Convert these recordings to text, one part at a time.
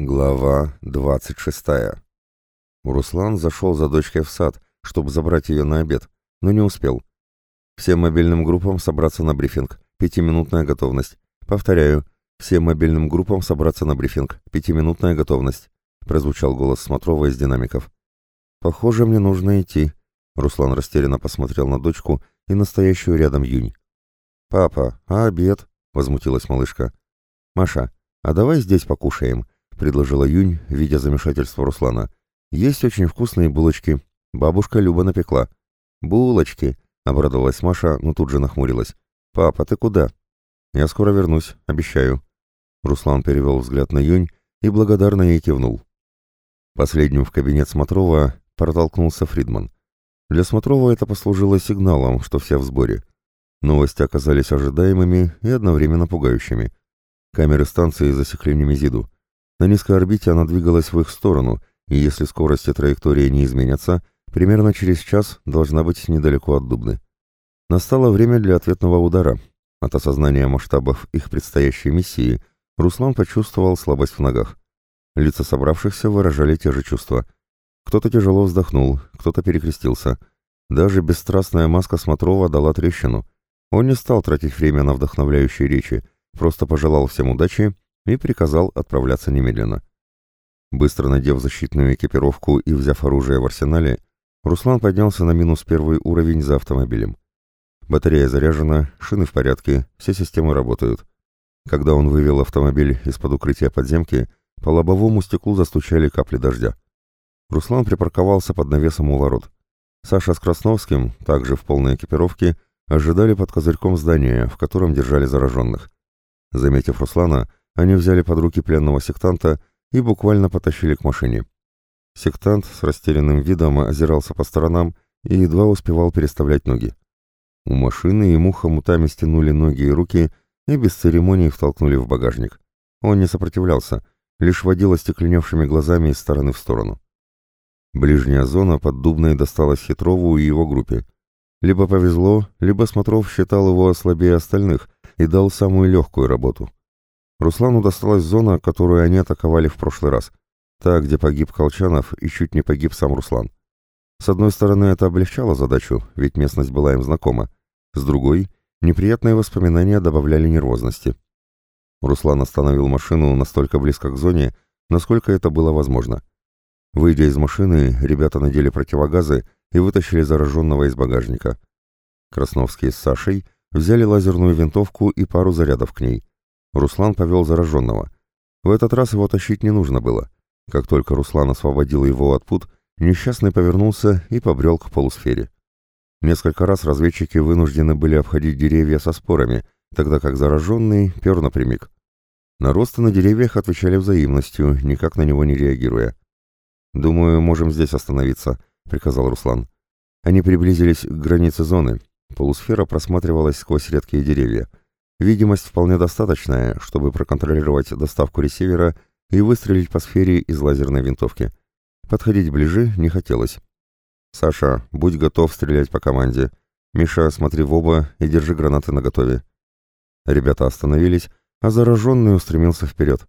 Глава 26. Руслан зашел за дочкой в сад, чтобы забрать ее на обед, но не успел. Всем мобильным группам собраться на брифинг. Пятиминутная готовность. Повторяю, всем мобильным группам собраться на брифинг. Пятиминутная готовность. Прозвучал голос Смотрова из динамиков. Похоже, мне нужно идти. Руслан растерянно посмотрел на дочку и настоящую рядом Юнь. «Папа, а обед?» — возмутилась малышка. «Маша, а давай здесь покушаем?» — предложила Юнь, видя замешательство Руслана. «Есть очень вкусные булочки. Бабушка Люба напекла». «Булочки!» — обрадовалась Маша, но тут же нахмурилась. «Папа, ты куда?» «Я скоро вернусь, обещаю». Руслан перевел взгляд на Юнь и благодарно ей кивнул. Последним в кабинет Смотрова протолкнулся Фридман. Для Смотрова это послужило сигналом, что все в сборе. Новости оказались ожидаемыми и одновременно пугающими. Камеры станции засекли Немезиду. На низкой орбите она двигалась в их сторону, и если скорость и траектория не изменятся, примерно через час должна быть недалеко от Дубны. Настало время для ответного удара. От осознания масштабов их предстоящей миссии Руслан почувствовал слабость в ногах. Лица собравшихся выражали те же чувства. Кто-то тяжело вздохнул, кто-то перекрестился. Даже бесстрастная маска Смотрова дала трещину. Он не стал тратить время на вдохновляющие речи, просто пожелал всем удачи и приказал отправляться немедленно. Быстро надев защитную экипировку и взяв оружие в арсенале, Руслан поднялся на минус первый уровень за автомобилем. Батарея заряжена, шины в порядке, все системы работают. Когда он вывел автомобиль из-под укрытия подземки, по лобовому стеклу застучали капли дождя. Руслан припарковался под навесом у ворот. Саша с Красновским, также в полной экипировке, ожидали под козырьком здания, в котором держали зараженных. Заметив Руслана, они взяли под руки пленного сектанта и буквально потащили к машине. Сектант с растерянным видом озирался по сторонам и едва успевал переставлять ноги. У машины ему хомутами стянули ноги и руки и без церемоний втолкнули в багажник. Он не сопротивлялся, лишь водил остекленевшими глазами из стороны в сторону. Ближняя зона под Дубной досталась Хитрову и его группе. Либо повезло, либо Смотров считал его слабее остальных и дал самую легкую работу. Руслану досталась зона, которую они атаковали в прошлый раз. Та, где погиб Колчанов и чуть не погиб сам Руслан. С одной стороны, это облегчало задачу, ведь местность была им знакома. С другой, неприятные воспоминания добавляли нервозности. Руслан остановил машину настолько близко к зоне, насколько это было возможно. Выйдя из машины, ребята надели противогазы и вытащили зараженного из багажника. Красновский с Сашей взяли лазерную винтовку и пару зарядов к ней. Руслан повел зараженного. В этот раз его тащить не нужно было. Как только Руслан освободил его от пут, несчастный повернулся и побрел к полусфере. Несколько раз разведчики вынуждены были обходить деревья со спорами, тогда как зараженный пер напрямик. Наросты на деревьях отвечали взаимностью, никак на него не реагируя. «Думаю, можем здесь остановиться», — приказал Руслан. Они приблизились к границе зоны. Полусфера просматривалась сквозь редкие деревья. Видимость вполне достаточная, чтобы проконтролировать доставку ресивера и выстрелить по сфере из лазерной винтовки. Подходить ближе не хотелось. «Саша, будь готов стрелять по команде. Миша, смотри в оба и держи гранаты наготове». Ребята остановились, а зараженный устремился вперед.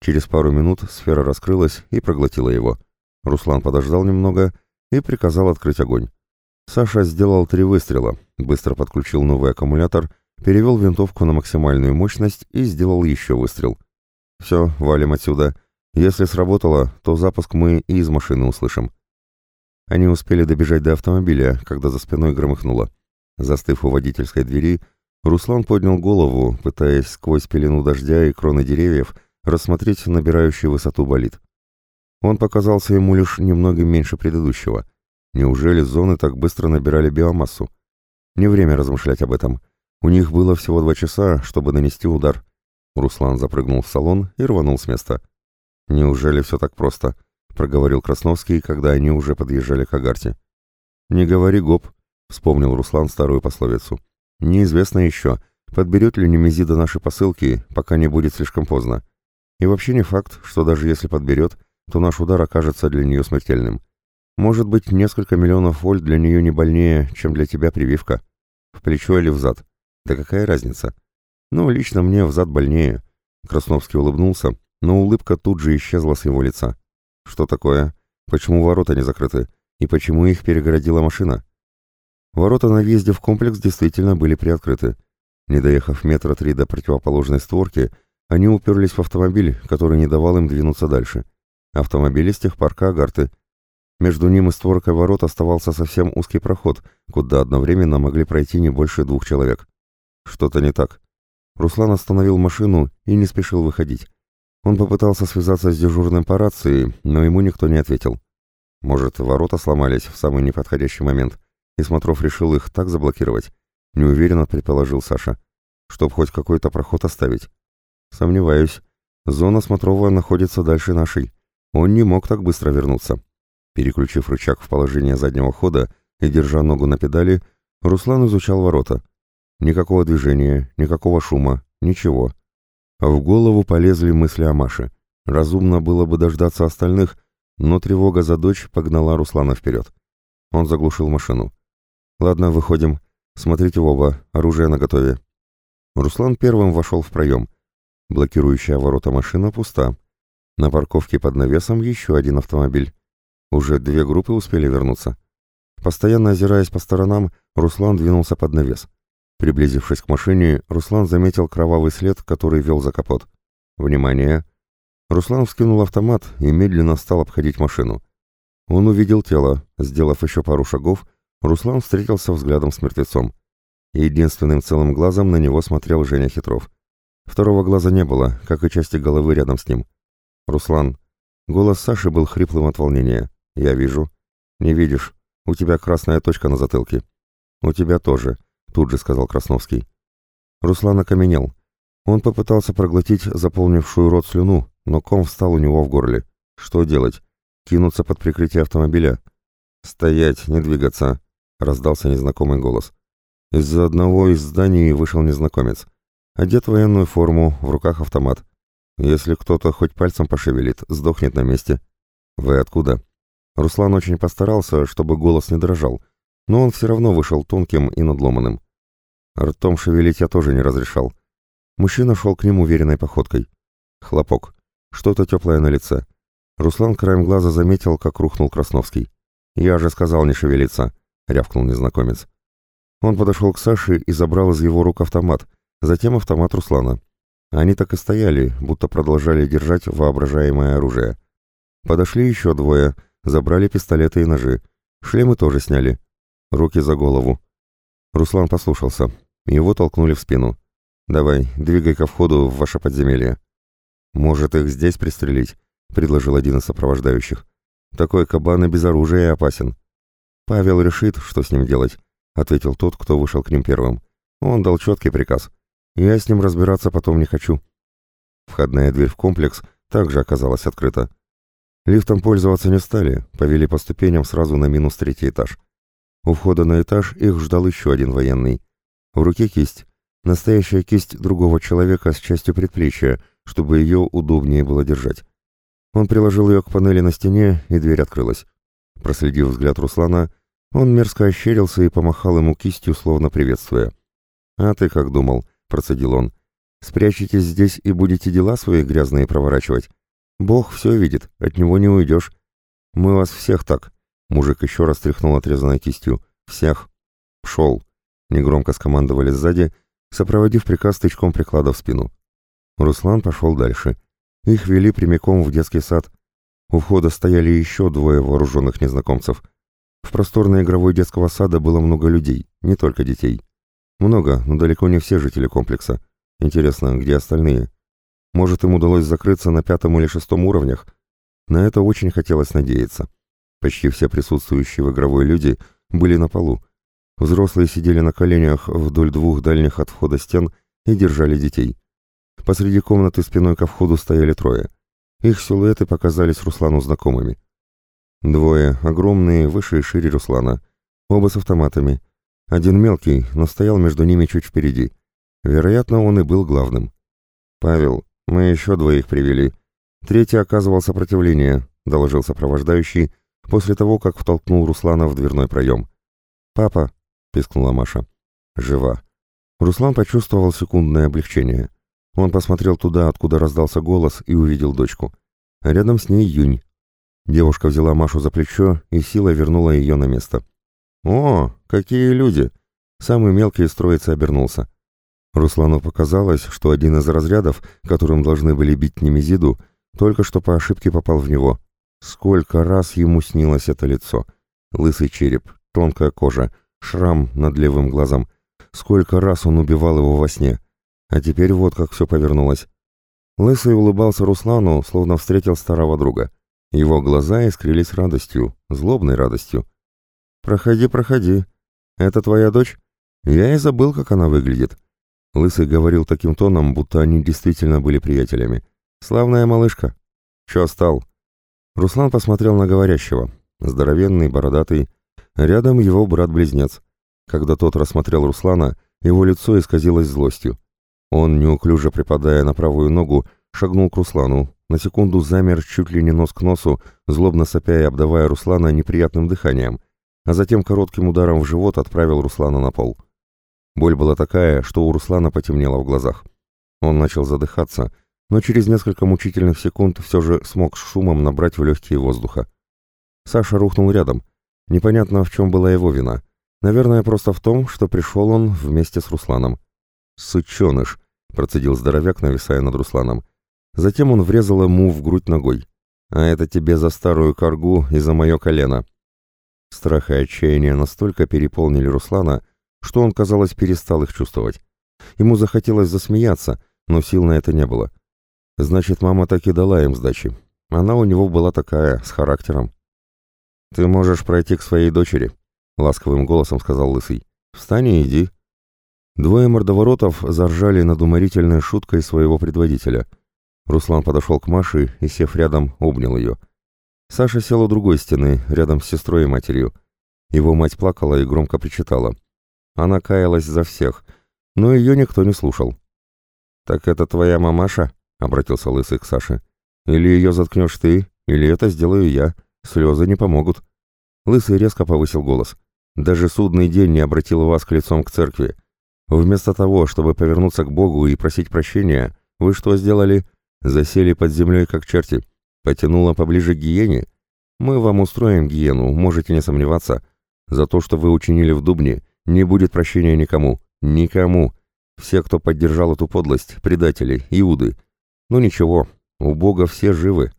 Через пару минут сфера раскрылась и проглотила его. Руслан подождал немного и приказал открыть огонь. Саша сделал три выстрела, быстро подключил новый аккумулятор перевел винтовку на максимальную мощность и сделал еще выстрел. «Все, валим отсюда. Если сработало, то запуск мы и из машины услышим». Они успели добежать до автомобиля, когда за спиной громыхнуло. Застыв у водительской двери, Руслан поднял голову, пытаясь сквозь пелену дождя и кроны деревьев рассмотреть набирающий высоту болид. Он показался ему лишь немного меньше предыдущего. Неужели зоны так быстро набирали биомассу? Не время размышлять об этом. У них было всего два часа, чтобы нанести удар. Руслан запрыгнул в салон и рванул с места. «Неужели все так просто?» — проговорил Красновский, когда они уже подъезжали к Агарте. «Не говори гоп», — вспомнил Руслан старую пословицу. «Неизвестно еще, подберет ли Немезида наши посылки, пока не будет слишком поздно. И вообще не факт, что даже если подберет, то наш удар окажется для нее смертельным. Может быть, несколько миллионов вольт для нее не больнее, чем для тебя прививка. В плечо или в зад. Да какая разница? Ну, лично мне взад больнее. Красновский улыбнулся, но улыбка тут же исчезла с его лица. Что такое? Почему ворота не закрыты? И почему их перегородила машина? Ворота на въезде в комплекс действительно были приоткрыты. Не доехав метра три до противоположной створки, они уперлись в автомобиль, который не давал им двинуться дальше. Автомобиль из техпарка «Агарты». Между ним и створкой ворот оставался совсем узкий проход, куда одновременно могли пройти не больше двух человек. Что-то не так. Руслан остановил машину и не спешил выходить. Он попытался связаться с дежурным по рации, но ему никто не ответил. Может, ворота сломались в самый неподходящий момент, и Смотров решил их так заблокировать? Неуверенно предположил Саша. Чтоб хоть какой-то проход оставить. Сомневаюсь. Зона Смотрова находится дальше нашей. Он не мог так быстро вернуться. Переключив рычаг в положение заднего хода и держа ногу на педали, Руслан изучал ворота. Никакого движения, никакого шума, ничего. В голову полезли мысли о Маше. Разумно было бы дождаться остальных, но тревога за дочь погнала Руслана вперед. Он заглушил машину. «Ладно, выходим. Смотрите оба, оружие наготове». Руслан первым вошел в проем. Блокирующая ворота машина пуста. На парковке под навесом еще один автомобиль. Уже две группы успели вернуться. Постоянно озираясь по сторонам, Руслан двинулся под навес. Приблизившись к машине, Руслан заметил кровавый след, который вел за капот. «Внимание!» Руслан вскинул автомат и медленно стал обходить машину. Он увидел тело. Сделав еще пару шагов, Руслан встретился взглядом с мертвецом. Единственным целым глазом на него смотрел Женя Хитров. Второго глаза не было, как и части головы рядом с ним. «Руслан». Голос Саши был хриплым от волнения. «Я вижу». «Не видишь. У тебя красная точка на затылке». «У тебя тоже», — тут же сказал Красновский. Руслан окаменел. Он попытался проглотить заполнившую рот слюну, но ком встал у него в горле. Что делать? Кинуться под прикрытие автомобиля? «Стоять, не двигаться», — раздался незнакомый голос. Из-за одного из зданий вышел незнакомец. Одет в военную форму, в руках автомат. Если кто-то хоть пальцем пошевелит, сдохнет на месте. «Вы откуда?» Руслан очень постарался, чтобы голос не дрожал, но он все равно вышел тонким и надломанным. Ртом шевелить я тоже не разрешал. Мужчина шел к ним уверенной походкой. Хлопок. Что-то теплое на лице. Руслан краем глаза заметил, как рухнул Красновский. «Я же сказал не шевелиться», — рявкнул незнакомец. Он подошел к Саше и забрал из его рук автомат, затем автомат Руслана. Они так и стояли, будто продолжали держать воображаемое оружие. Подошли еще двое, забрали пистолеты и ножи. Шлемы тоже сняли. Руки за голову. Руслан послушался. Его толкнули в спину. «Давай, двигай ко входу в ваше подземелье». «Может, их здесь пристрелить?» — предложил один из сопровождающих. «Такой кабан и без оружия опасен». «Павел решит, что с ним делать», — ответил тот, кто вышел к ним первым. Он дал четкий приказ. «Я с ним разбираться потом не хочу». Входная дверь в комплекс также оказалась открыта. Лифтом пользоваться не стали, повели по ступеням сразу на минус третий этаж. У входа на этаж их ждал еще один военный. В руке кисть. Настоящая кисть другого человека с частью предплечья, чтобы ее удобнее было держать. Он приложил ее к панели на стене, и дверь открылась. Проследив взгляд Руслана, он мерзко ощерился и помахал ему кистью, словно приветствуя. «А ты как думал?» — процедил он. «Спрячетесь здесь и будете дела свои грязные проворачивать? Бог все видит, от него не уйдешь. Мы вас всех так». Мужик еще раз тряхнул отрезанной кистью. «Всех!» «Пшел!» — негромко скомандовали сзади, сопроводив приказ тычком приклада в спину. Руслан пошел дальше. Их вели прямиком в детский сад. У входа стояли еще двое вооруженных незнакомцев. В просторной игровой детского сада было много людей, не только детей. Много, но далеко не все жители комплекса. Интересно, где остальные? Может, им удалось закрыться на пятом или шестом уровнях? На это очень хотелось надеяться. Почти все присутствующие в игровой люди были на полу. Взрослые сидели на коленях вдоль двух дальних от входа стен и держали детей. Посреди комнаты спиной ко входу стояли трое. Их силуэты показались Руслану знакомыми. Двое, огромные, выше и шире Руслана. Оба с автоматами. Один мелкий, но стоял между ними чуть впереди. Вероятно, он и был главным. «Павел, мы еще двоих привели. Третий оказывал сопротивление», — доложил сопровождающий, после того, как втолкнул Руслана в дверной проем. «Папа», — пискнула Маша. «Жива». Руслан почувствовал секундное облегчение. Он посмотрел туда, откуда раздался голос, и увидел дочку. Рядом с ней Юнь. Девушка взяла Машу за плечо и силой вернула ее на место. «О, какие люди!» Самый мелкий из троицы обернулся. Руслану показалось, что один из разрядов, которым должны были бить Немезиду, только что по ошибке попал в него. Сколько раз ему снилось это лицо. Лысый череп, тонкая кожа, шрам над левым глазом. Сколько раз он убивал его во сне. А теперь вот как все повернулось. Лысый улыбался Руслану, словно встретил старого друга. Его глаза искрились радостью, злобной радостью. «Проходи, проходи. Это твоя дочь? Я и забыл, как она выглядит». Лысый говорил таким тоном, будто они действительно были приятелями. «Славная малышка». «Чё стал?» Руслан посмотрел на говорящего. Здоровенный, бородатый. Рядом его брат-близнец. Когда тот рассмотрел Руслана, его лицо исказилось злостью. Он, неуклюже припадая на правую ногу, шагнул к Руслану, на секунду замер чуть ли не нос к носу, злобно сопя и обдавая Руслана неприятным дыханием, а затем коротким ударом в живот отправил Руслана на пол. Боль была такая, что у Руслана потемнело в глазах. Он начал задыхаться, но через несколько мучительных секунд все же смог с шумом набрать в легкие воздуха. Саша рухнул рядом. Непонятно, в чем была его вина. Наверное, просто в том, что пришел он вместе с Русланом. «Сученыш!» — процедил здоровяк, нависая над Русланом. Затем он врезал ему в грудь ногой. «А это тебе за старую коргу и за мое колено!» Страх и отчаяние настолько переполнили Руслана, что он, казалось, перестал их чувствовать. Ему захотелось засмеяться, но сил на это не было. Значит, мама так и дала им сдачи. Она у него была такая, с характером. «Ты можешь пройти к своей дочери», — ласковым голосом сказал Лысый. «Встань и иди». Двое мордоворотов заржали над уморительной шуткой своего предводителя. Руслан подошел к Маше и, сев рядом, обнял ее. Саша сел у другой стены, рядом с сестрой и матерью. Его мать плакала и громко причитала. Она каялась за всех, но ее никто не слушал. «Так это твоя мамаша?» — обратился Лысый к Саше. «Или ее заткнешь ты, или это сделаю я. Слезы не помогут». Лысый резко повысил голос. «Даже судный день не обратил вас к лицом к церкви. Вместо того, чтобы повернуться к Богу и просить прощения, вы что сделали? Засели под землей, как черти. Потянуло поближе к гиене? Мы вам устроим гиену, можете не сомневаться. За то, что вы учинили в Дубне, не будет прощения никому. Никому. Все, кто поддержал эту подлость, предатели, иуды. Ну ничего, у Бога все живы.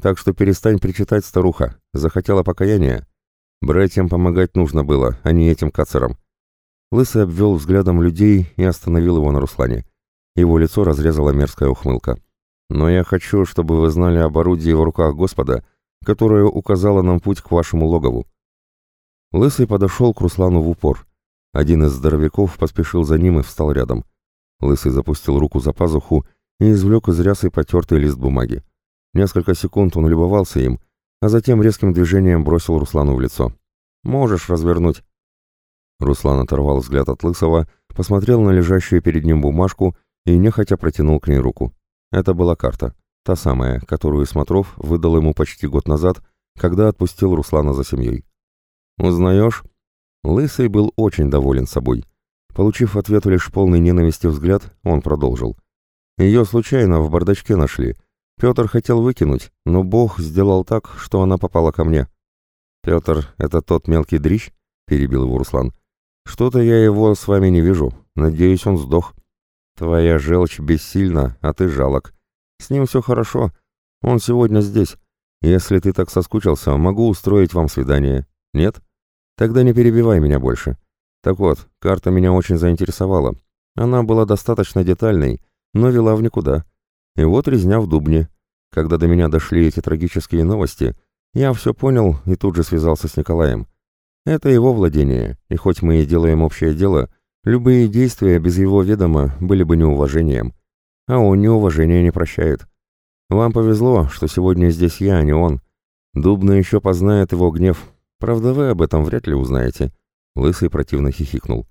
Так что перестань причитать, старуха. Захотела покаяния. Братьям помогать нужно было, а не этим кацерам. Лысый обвел взглядом людей и остановил его на Руслане. Его лицо разрезала мерзкая ухмылка. Но я хочу, чтобы вы знали об орудии в руках Господа, которое указало нам путь к вашему логову». Лысый подошел к Руслану в упор. Один из здоровяков поспешил за ним и встал рядом. Лысый запустил руку за пазуху и извлек из рясы потертый лист бумаги. Несколько секунд он любовался им, а затем резким движением бросил Руслану в лицо. «Можешь развернуть». Руслан оторвал взгляд от Лысого, посмотрел на лежащую перед ним бумажку и нехотя протянул к ней руку. Это была карта, та самая, которую Смотров выдал ему почти год назад, когда отпустил Руслана за семьей. «Узнаешь?» Лысый был очень доволен собой. Получив ответ лишь полный ненависти взгляд, он продолжил. «Ее случайно в бардачке нашли. Петр хотел выкинуть, но Бог сделал так, что она попала ко мне». «Петр, это тот мелкий дрищ?» — перебил его Руслан. «Что-то я его с вами не вижу. Надеюсь, он сдох». Твоя желчь бессильна, а ты жалок. С ним все хорошо. Он сегодня здесь. Если ты так соскучился, могу устроить вам свидание. Нет? Тогда не перебивай меня больше. Так вот, карта меня очень заинтересовала. Она была достаточно детальной, но вела в никуда. И вот резня в Дубне. Когда до меня дошли эти трагические новости, я все понял и тут же связался с Николаем. Это его владение, и хоть мы и делаем общее дело, Любые действия без его ведома были бы неуважением, а он неуважения не прощает. Вам повезло, что сегодня здесь я, а не он. Дубна еще познает его гнев. Правда, вы об этом вряд ли узнаете. Лысый противно хихикнул.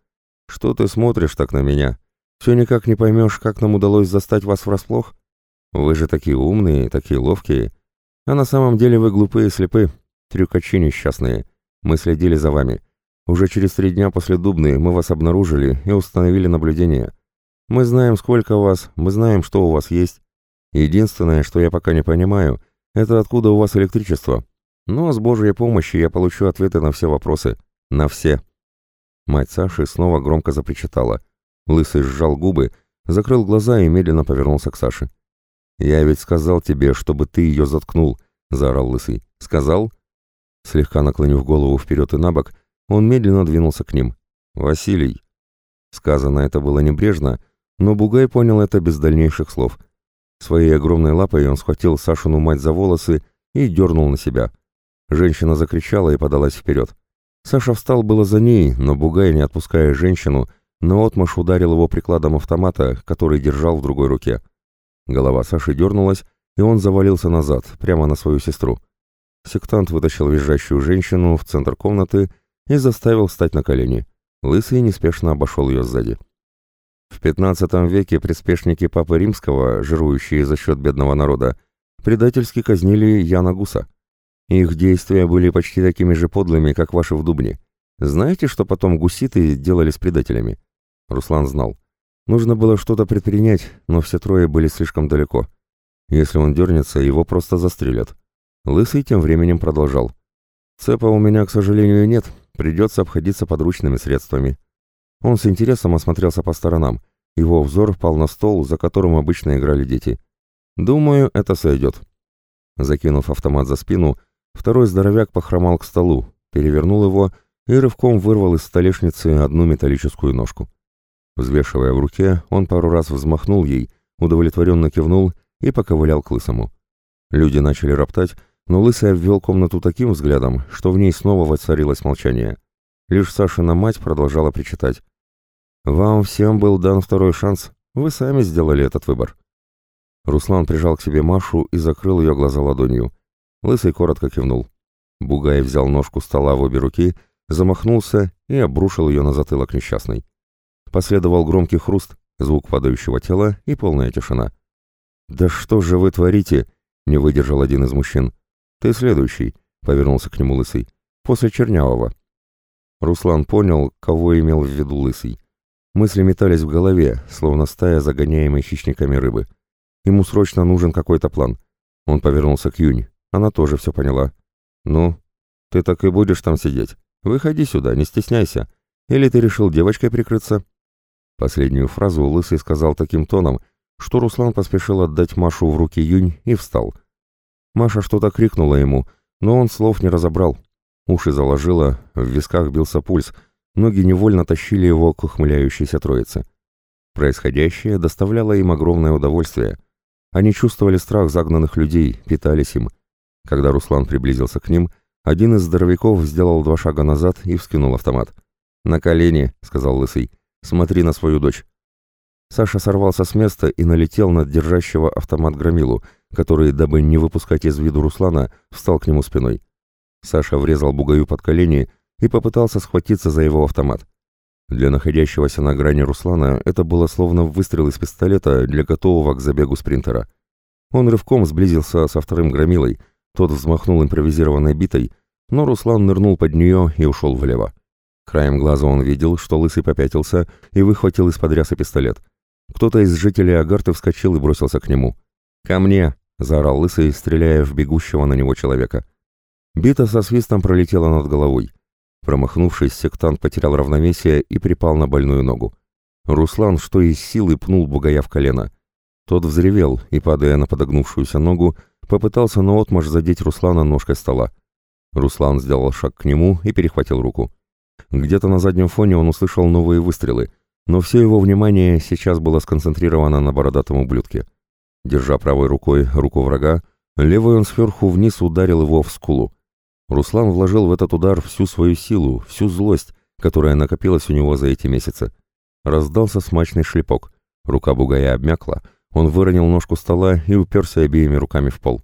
Что ты смотришь так на меня? Все никак не поймешь, как нам удалось застать вас врасплох? Вы же такие умные, такие ловкие. А на самом деле вы глупые и слепы, трюкачи несчастные. Мы следили за вами. Уже через три дня после Дубны мы вас обнаружили и установили наблюдение. Мы знаем, сколько вас, мы знаем, что у вас есть. Единственное, что я пока не понимаю, это откуда у вас электричество. Но с Божьей помощью я получу ответы на все вопросы. На все. Мать Саши снова громко запричитала. Лысый сжал губы, закрыл глаза и медленно повернулся к Саше. «Я ведь сказал тебе, чтобы ты ее заткнул», — заорал Лысый. «Сказал?» Слегка наклонив голову вперед и на бок, он медленно двинулся к ним. «Василий!» Сказано это было небрежно, но Бугай понял это без дальнейших слов. Своей огромной лапой он схватил Сашину мать за волосы и дернул на себя. Женщина закричала и подалась вперед. Саша встал было за ней, но Бугай, не отпуская женщину, наотмашь ударил его прикладом автомата, который держал в другой руке. Голова Саши дернулась, и он завалился назад, прямо на свою сестру. Сектант вытащил визжащую женщину в центр комнаты и заставил встать на колени. Лысый неспешно обошел ее сзади. В XV веке приспешники Папы Римского, жирующие за счет бедного народа, предательски казнили Яна Гуса. Их действия были почти такими же подлыми, как ваши в Дубне. Знаете, что потом гуситы делали с предателями? Руслан знал. Нужно было что-то предпринять, но все трое были слишком далеко. Если он дернется, его просто застрелят. Лысый тем временем продолжал. «Цепа у меня, к сожалению, нет, придется обходиться подручными средствами». Он с интересом осмотрелся по сторонам. Его взор впал на стол, за которым обычно играли дети. «Думаю, это сойдет». Закинув автомат за спину, второй здоровяк похромал к столу, перевернул его и рывком вырвал из столешницы одну металлическую ножку. Взвешивая в руке, он пару раз взмахнул ей, удовлетворенно кивнул и поковылял к лысому. Люди начали роптать, но Лысый обвел комнату таким взглядом, что в ней снова воцарилось молчание. Лишь Сашина мать продолжала причитать. «Вам всем был дан второй шанс, вы сами сделали этот выбор». Руслан прижал к себе Машу и закрыл ее глаза ладонью. Лысый коротко кивнул. Бугай взял ножку стола в обе руки, замахнулся и обрушил ее на затылок несчастной. Последовал громкий хруст, звук падающего тела и полная тишина. «Да что же вы творите?» — не выдержал один из мужчин. «Ты следующий», — повернулся к нему Лысый. «После Чернявого». Руслан понял, кого имел в виду Лысый. Мысли метались в голове, словно стая загоняемой хищниками рыбы. Ему срочно нужен какой-то план. Он повернулся к Юнь. Она тоже все поняла. «Ну, ты так и будешь там сидеть? Выходи сюда, не стесняйся. Или ты решил девочкой прикрыться?» Последнюю фразу Лысый сказал таким тоном, что Руслан поспешил отдать Машу в руки Юнь и встал. Маша что-то крикнула ему, но он слов не разобрал. Уши заложило, в висках бился пульс, ноги невольно тащили его к ухмыляющейся троице. Происходящее доставляло им огромное удовольствие. Они чувствовали страх загнанных людей, питались им. Когда Руслан приблизился к ним, один из здоровяков сделал два шага назад и вскинул автомат. «На колени», — сказал Лысый, — «смотри на свою дочь». Саша сорвался с места и налетел на держащего автомат Громилу, который, дабы не выпускать из виду Руслана, встал к нему спиной. Саша врезал бугаю под колени и попытался схватиться за его автомат. Для находящегося на грани Руслана это было словно выстрел из пистолета для готового к забегу спринтера. Он рывком сблизился со вторым громилой, тот взмахнул импровизированной битой, но Руслан нырнул под нее и ушел влево. Краем глаза он видел, что Лысый попятился и выхватил из-под ряса пистолет. Кто-то из жителей Агарты вскочил и бросился к нему. «Ко мне!» — заорал Лысый, стреляя в бегущего на него человека. Бита со свистом пролетела над головой. Промахнувшись, сектант потерял равновесие и припал на больную ногу. Руслан, что из силы, пнул бугая в колено. Тот взревел и, падая на подогнувшуюся ногу, попытался наотмашь задеть Руслана ножкой стола. Руслан сделал шаг к нему и перехватил руку. Где-то на заднем фоне он услышал новые выстрелы — но все его внимание сейчас было сконцентрировано на бородатом ублюдке. Держа правой рукой руку врага, левой он сверху вниз ударил его в скулу. Руслан вложил в этот удар всю свою силу, всю злость, которая накопилась у него за эти месяцы. Раздался смачный шлепок. Рука бугая обмякла, он выронил ножку стола и уперся обеими руками в пол.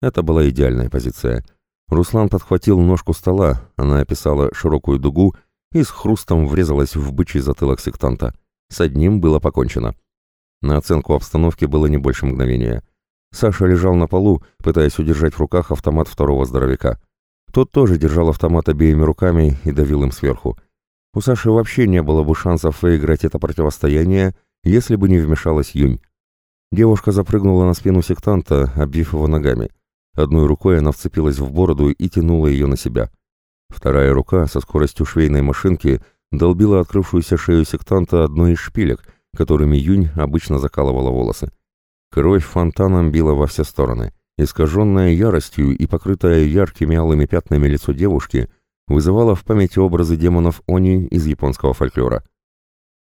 Это была идеальная позиция. Руслан подхватил ножку стола, она описала широкую дугу и с хрустом врезалась в бычий затылок сектанта. С одним было покончено. На оценку обстановки было не больше мгновения. Саша лежал на полу, пытаясь удержать в руках автомат второго здоровяка. Тот тоже держал автомат обеими руками и давил им сверху. У Саши вообще не было бы шансов выиграть это противостояние, если бы не вмешалась Юнь. Девушка запрыгнула на спину сектанта, обвив его ногами. Одной рукой она вцепилась в бороду и тянула ее на себя. Вторая рука со скоростью швейной машинки долбила открывшуюся шею сектанта одной из шпилек, которыми Юнь обычно закалывала волосы. Кровь фонтаном била во все стороны. Искаженное яростью и покрытое яркими алыми пятнами лицо девушки вызывало в памяти образы демонов Они из японского фольклора.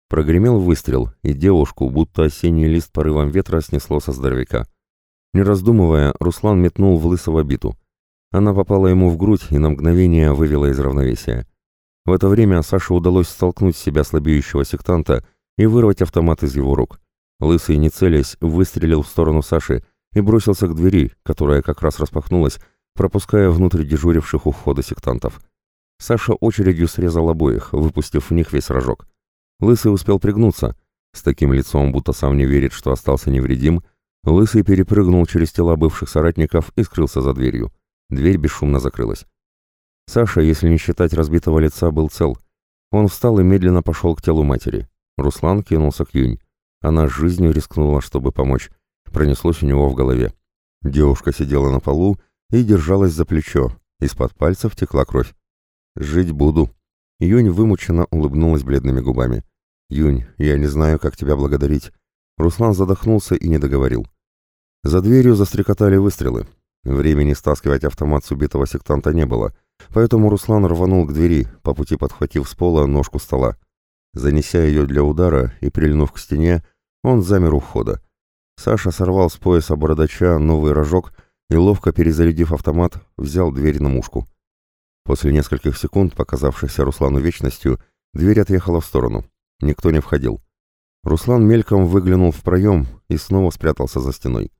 Прогремел выстрел, и девушку, будто осенний лист порывом ветра, снесло со здоровяка. Не раздумывая, Руслан метнул в лысого биту. Она попала ему в грудь и на мгновение вывела из равновесия. В это время Саше удалось столкнуть с себя слабеющего сектанта и вырвать автомат из его рук. Лысый, не целясь, выстрелил в сторону Саши и бросился к двери, которая как раз распахнулась, пропуская внутрь дежуривших у входа сектантов. Саша очередью срезал обоих, выпустив в них весь рожок. Лысый успел пригнуться. С таким лицом, будто сам не верит, что остался невредим, Лысый перепрыгнул через тела бывших соратников и скрылся за дверью. Дверь бесшумно закрылась. Саша, если не считать разбитого лица, был цел. Он встал и медленно пошел к телу матери. Руслан кинулся к Юнь. Она жизнью рискнула, чтобы помочь. Пронеслось у него в голове. Девушка сидела на полу и держалась за плечо. Из-под пальцев текла кровь. «Жить буду». Юнь вымученно улыбнулась бледными губами. «Юнь, я не знаю, как тебя благодарить». Руслан задохнулся и не договорил. За дверью застрекотали выстрелы. Времени стаскивать автомат с убитого сектанта не было, поэтому Руслан рванул к двери, по пути подхватив с пола ножку стола. Занеся ее для удара и прильнув к стене, он замер у входа. Саша сорвал с пояса бородача новый рожок и, ловко перезарядив автомат, взял дверь на мушку. После нескольких секунд, показавшихся Руслану вечностью, дверь отъехала в сторону. Никто не входил. Руслан мельком выглянул в проем и снова спрятался за стеной.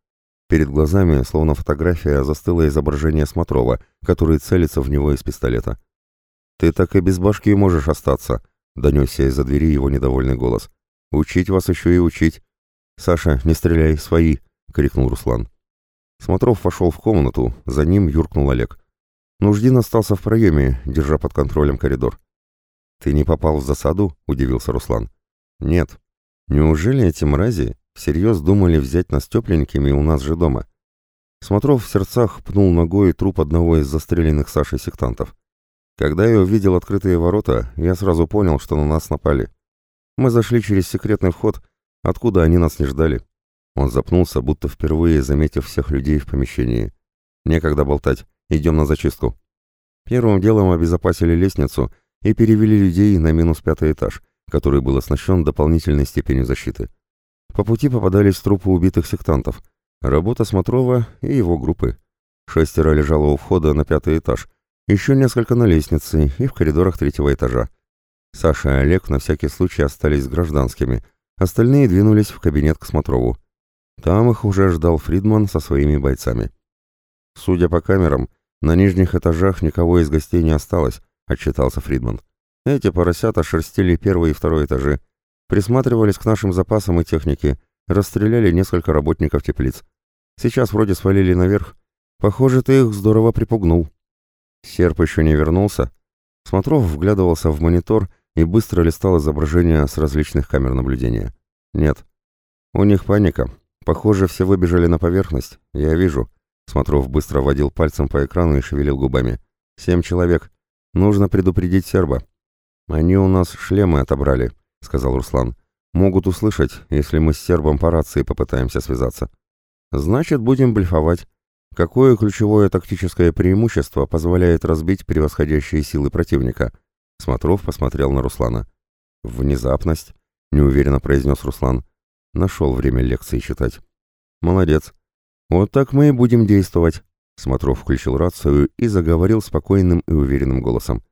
Перед глазами, словно фотография, застыло изображение Смотрова, который целится в него из пистолета. «Ты так и без башки можешь остаться», — донесся из-за двери его недовольный голос. «Учить вас еще и учить». «Саша, не стреляй, свои!» — крикнул Руслан. Смотров вошел в комнату, за ним юркнул Олег. Нуждин остался в проеме, держа под контролем коридор. «Ты не попал в засаду?» — удивился Руслан. «Нет. Неужели эти мрази всерьез думали взять нас тепленькими у нас же дома. Смотров в сердцах пнул ногой труп одного из застреленных Сашей сектантов. Когда я увидел открытые ворота, я сразу понял, что на нас напали. Мы зашли через секретный вход, откуда они нас не ждали. Он запнулся, будто впервые заметив всех людей в помещении. Некогда болтать, идем на зачистку. Первым делом обезопасили лестницу и перевели людей на минус пятый этаж, который был оснащен дополнительной степенью защиты. По пути попадались трупы убитых сектантов, работа Смотрова и его группы. Шестеро лежало у входа на пятый этаж, еще несколько на лестнице и в коридорах третьего этажа. Саша и Олег на всякий случай остались гражданскими, остальные двинулись в кабинет к Смотрову. Там их уже ждал Фридман со своими бойцами. Судя по камерам, на нижних этажах никого из гостей не осталось, отчитался Фридман. Эти поросята шерстили первый и второй этажи, Присматривались к нашим запасам и технике, расстреляли несколько работников теплиц. Сейчас вроде свалили наверх. Похоже, ты их здорово припугнул. Серп еще не вернулся. Смотров вглядывался в монитор и быстро листал изображения с различных камер наблюдения. Нет. У них паника. Похоже, все выбежали на поверхность. Я вижу. Смотров быстро водил пальцем по экрану и шевелил губами. Семь человек. Нужно предупредить серба. Они у нас шлемы отобрали сказал Руслан. «Могут услышать, если мы с сербом по рации попытаемся связаться». «Значит, будем блефовать. Какое ключевое тактическое преимущество позволяет разбить превосходящие силы противника?» Смотров посмотрел на Руслана. «Внезапность», — неуверенно произнес Руслан. Нашел время лекции читать. «Молодец. Вот так мы и будем действовать». Смотров включил рацию и заговорил спокойным и уверенным голосом.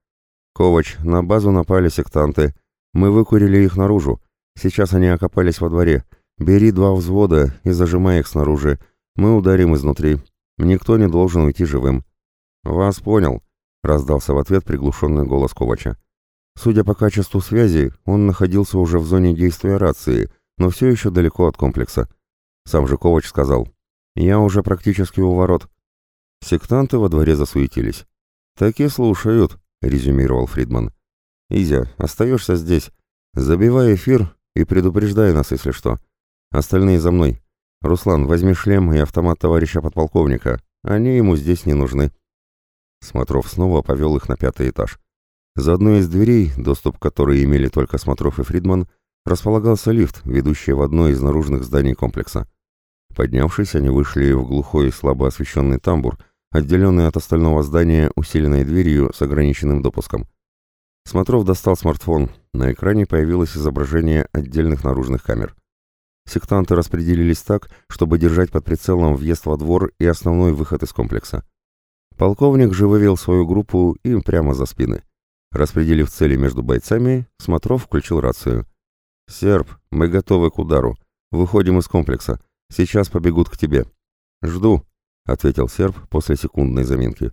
«Ковач, на базу напали сектанты. Мы выкурили их наружу. Сейчас они окопались во дворе. Бери два взвода и зажимай их снаружи. Мы ударим изнутри. Никто не должен уйти живым». «Вас понял», — раздался в ответ приглушенный голос Ковача. Судя по качеству связи, он находился уже в зоне действия рации, но все еще далеко от комплекса. Сам же Ковач сказал, «Я уже практически у ворот». Сектанты во дворе засуетились. «Так и слушают», — резюмировал Фридман. «Изя, остаешься здесь. Забивай эфир и предупреждай нас, если что. Остальные за мной. Руслан, возьми шлем и автомат товарища подполковника. Они ему здесь не нужны». Смотров снова повел их на пятый этаж. За одной из дверей, доступ к которой имели только Смотров и Фридман, располагался лифт, ведущий в одно из наружных зданий комплекса. Поднявшись, они вышли в глухой, слабо освещенный тамбур, отделенный от остального здания усиленной дверью с ограниченным допуском. Смотров достал смартфон. На экране появилось изображение отдельных наружных камер. Сектанты распределились так, чтобы держать под прицелом въезд во двор и основной выход из комплекса. Полковник же вывел свою группу им прямо за спины. Распределив цели между бойцами, Смотров включил рацию. «Серб, мы готовы к удару. Выходим из комплекса. Сейчас побегут к тебе». «Жду», — ответил серб после секундной заминки.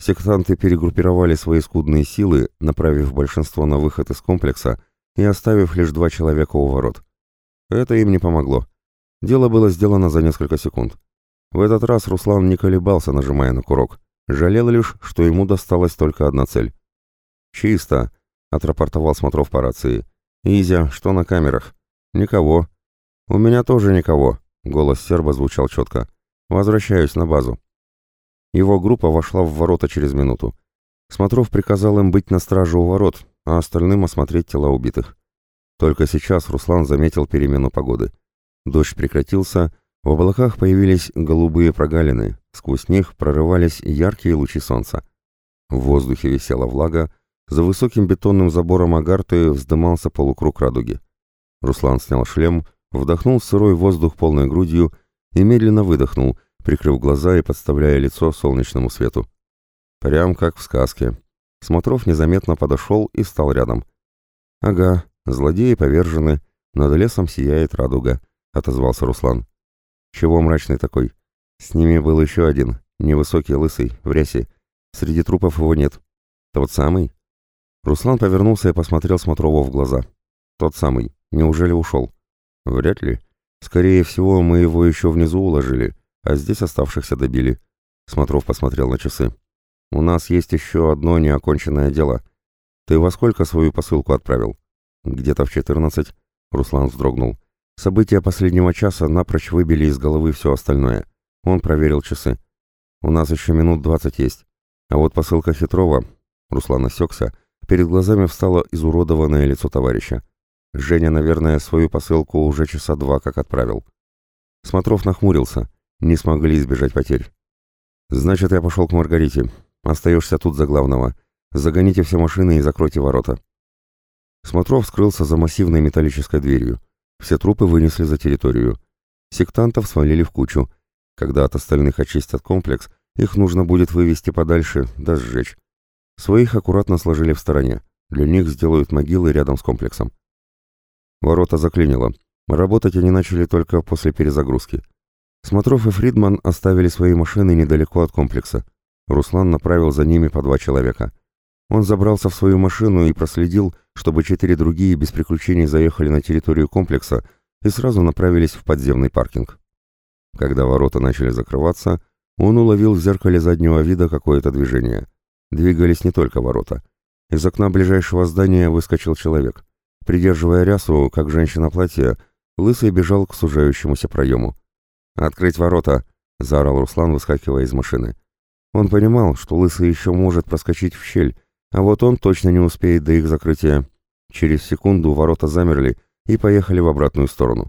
Сектанты перегруппировали свои скудные силы, направив большинство на выход из комплекса и оставив лишь два человека у ворот. Это им не помогло. Дело было сделано за несколько секунд. В этот раз Руслан не колебался, нажимая на курок. Жалел лишь, что ему досталась только одна цель. «Чисто», — отрапортовал Смотров по рации. «Изя, что на камерах?» «Никого». «У меня тоже никого», — голос серба звучал четко. «Возвращаюсь на базу». Его группа вошла в ворота через минуту. Смотров приказал им быть на страже у ворот, а остальным осмотреть тела убитых. Только сейчас Руслан заметил перемену погоды. Дождь прекратился, в облаках появились голубые прогалины, сквозь них прорывались яркие лучи солнца. В воздухе висела влага, за высоким бетонным забором агарты вздымался полукруг радуги. Руслан снял шлем, вдохнул сырой воздух полной грудью и медленно выдохнул, прикрыв глаза и подставляя лицо солнечному свету. Прям как в сказке. Смотров незаметно подошел и стал рядом. «Ага, злодеи повержены, над лесом сияет радуга», — отозвался Руслан. «Чего мрачный такой? С ними был еще один, невысокий, лысый, в рясе. Среди трупов его нет. Тот самый?» Руслан повернулся и посмотрел Смотрову в глаза. «Тот самый. Неужели ушел?» «Вряд ли. Скорее всего, мы его еще внизу уложили, а здесь оставшихся добили». Смотров посмотрел на часы. «У нас есть еще одно неоконченное дело. Ты во сколько свою посылку отправил?» «Где-то в четырнадцать». Руслан вздрогнул. События последнего часа напрочь выбили из головы все остальное. Он проверил часы. «У нас еще минут двадцать есть. А вот посылка Хитрова...» Руслан осекся, Перед глазами встало изуродованное лицо товарища. Женя, наверное, свою посылку уже часа два как отправил. Смотров нахмурился. Не смогли избежать потерь. «Значит, я пошел к Маргарите. Остаешься тут за главного. Загоните все машины и закройте ворота». Смотров скрылся за массивной металлической дверью. Все трупы вынесли за территорию. Сектантов свалили в кучу. Когда от остальных очистят комплекс, их нужно будет вывести подальше, да сжечь. Своих аккуратно сложили в стороне. Для них сделают могилы рядом с комплексом. Ворота заклинило. Работать они начали только после перезагрузки. Смотров и Фридман оставили свои машины недалеко от комплекса. Руслан направил за ними по два человека. Он забрался в свою машину и проследил, чтобы четыре другие без приключений заехали на территорию комплекса и сразу направились в подземный паркинг. Когда ворота начали закрываться, он уловил в зеркале заднего вида какое-то движение. Двигались не только ворота. Из окна ближайшего здания выскочил человек. Придерживая рясу, как женщина платье, Лысый бежал к сужающемуся проему. «Открыть ворота!» — заорал Руслан, выскакивая из машины. Он понимал, что Лысый еще может проскочить в щель, а вот он точно не успеет до их закрытия. Через секунду ворота замерли и поехали в обратную сторону.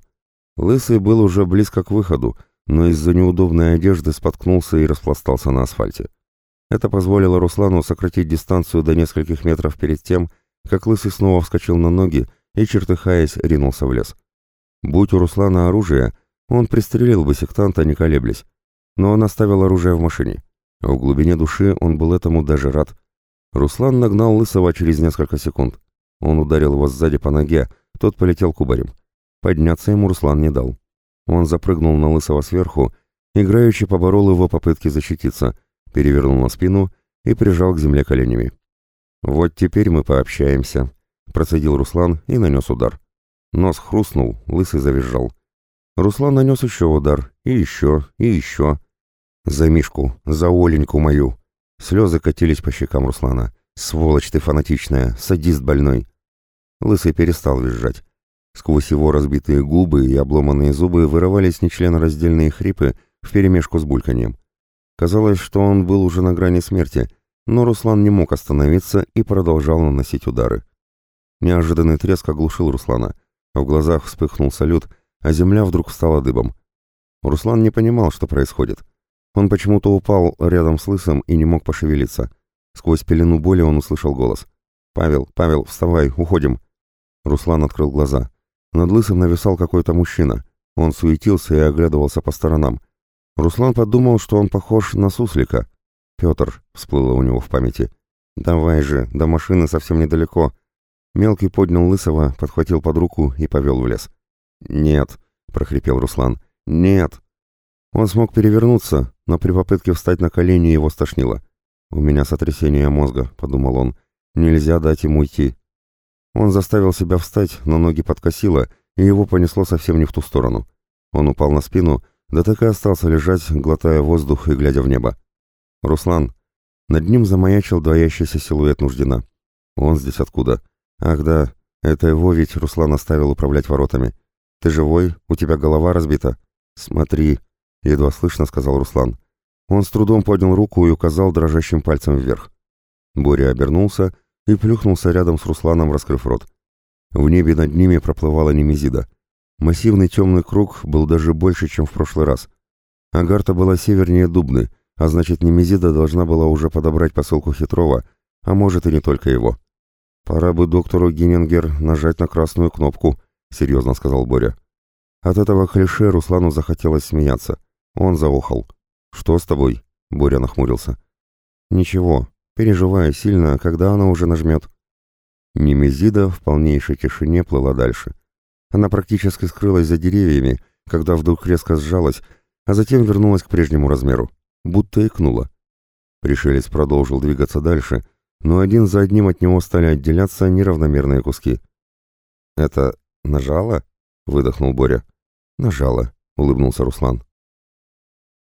Лысый был уже близко к выходу, но из-за неудобной одежды споткнулся и распластался на асфальте. Это позволило Руслану сократить дистанцию до нескольких метров перед тем, как Лысый снова вскочил на ноги и, чертыхаясь, ринулся в лес. Будь у Руслана оружие, он пристрелил бы сектанта, не колеблясь. Но он оставил оружие в машине. В глубине души он был этому даже рад. Руслан нагнал Лысого через несколько секунд. Он ударил его сзади по ноге, тот полетел кубарем. Подняться ему Руслан не дал. Он запрыгнул на Лысого сверху, играючи поборол его попытки защититься — перевернул на спину и прижал к земле коленями. «Вот теперь мы пообщаемся», — процедил Руслан и нанес удар. Нос хрустнул, лысый завизжал. Руслан нанес еще удар, и еще, и еще. «За Мишку, за Оленьку мою!» Слезы катились по щекам Руслана. «Сволочь ты фанатичная, садист больной!» Лысый перестал визжать. Сквозь его разбитые губы и обломанные зубы вырывались нечленораздельные хрипы вперемешку с бульканьем. Казалось, что он был уже на грани смерти, но Руслан не мог остановиться и продолжал наносить удары. Неожиданный треск оглушил Руслана. В глазах вспыхнул салют, а земля вдруг встала дыбом. Руслан не понимал, что происходит. Он почему-то упал рядом с Лысым и не мог пошевелиться. Сквозь пелену боли он услышал голос. «Павел, Павел, вставай, уходим!» Руслан открыл глаза. Над Лысым нависал какой-то мужчина. Он суетился и оглядывался по сторонам. Руслан подумал, что он похож на суслика. «Петр», — всплыло у него в памяти. «Давай же, до машины совсем недалеко». Мелкий поднял Лысого, подхватил под руку и повел в лес. «Нет», — прохрипел Руслан. «Нет». Он смог перевернуться, но при попытке встать на колени его стошнило. «У меня сотрясение мозга», — подумал он. «Нельзя дать ему уйти». Он заставил себя встать, но ноги подкосило, и его понесло совсем не в ту сторону. Он упал на спину, да так и остался лежать, глотая воздух и глядя в небо. «Руслан!» Над ним замаячил двоящийся силуэт Нуждина. «Он здесь откуда?» «Ах да, это его ведь Руслан оставил управлять воротами. Ты живой? У тебя голова разбита?» «Смотри!» — едва слышно сказал Руслан. Он с трудом поднял руку и указал дрожащим пальцем вверх. Боря обернулся и плюхнулся рядом с Русланом, раскрыв рот. В небе над ними проплывала Немезида. Массивный темный круг был даже больше, чем в прошлый раз. Агарта была севернее Дубны, а значит, Немезида должна была уже подобрать посылку Хитрова, а может и не только его. «Пора бы доктору Гиннингер нажать на красную кнопку», — серьезно сказал Боря. От этого клише Руслану захотелось смеяться. Он заохал. «Что с тобой?» — Боря нахмурился. «Ничего, переживаю сильно, когда она уже нажмет». Немезида в полнейшей тишине плыла дальше. Она практически скрылась за деревьями, когда вдруг резко сжалась, а затем вернулась к прежнему размеру, будто икнула. Пришелец продолжил двигаться дальше, но один за одним от него стали отделяться неравномерные куски. «Это нажало?» — выдохнул Боря. «Нажало», — улыбнулся Руслан.